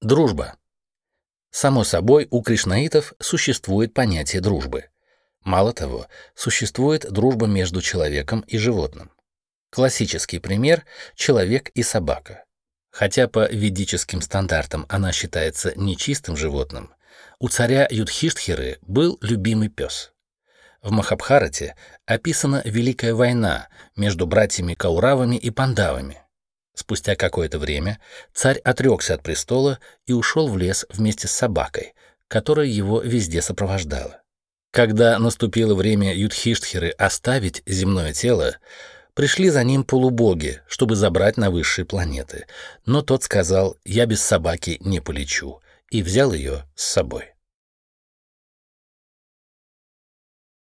Дружба. Само собой, у кришнаитов существует понятие дружбы. Мало того, существует дружба между человеком и животным. Классический пример – человек и собака. Хотя по ведическим стандартам она считается нечистым животным, у царя Юдхиштхиры был любимый пес. В Махабхарате описана Великая война между братьями Кауравами и Пандавами. Спустя какое-то время царь отрекся от престола и ушел в лес вместе с собакой, которая его везде сопровождала. Когда наступило время Юдхиштхиры оставить земное тело, Пришли за ним полубоги, чтобы забрать на высшие планеты. Но тот сказал, я без собаки не полечу, и взял ее с собой.